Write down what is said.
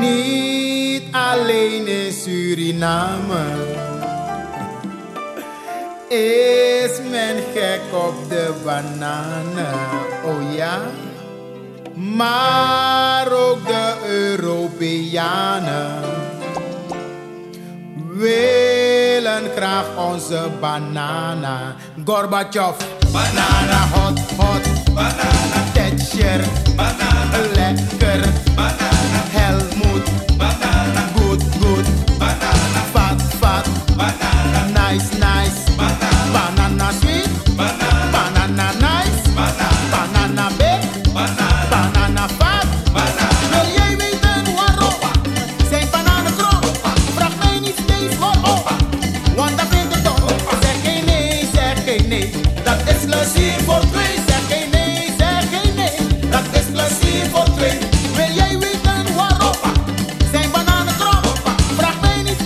Niet alleen in Suriname is men gek op de bananen, oh ja. Maar ook de Europeanen willen graag onze banana. Gorbachev, banana hot, hot, banana. Dat is plezier voor twee. Zeg geen nee, zeg geen nee. Dat is plezier voor twee. Wil jij weten? Zijn bananen? Vraag mij niet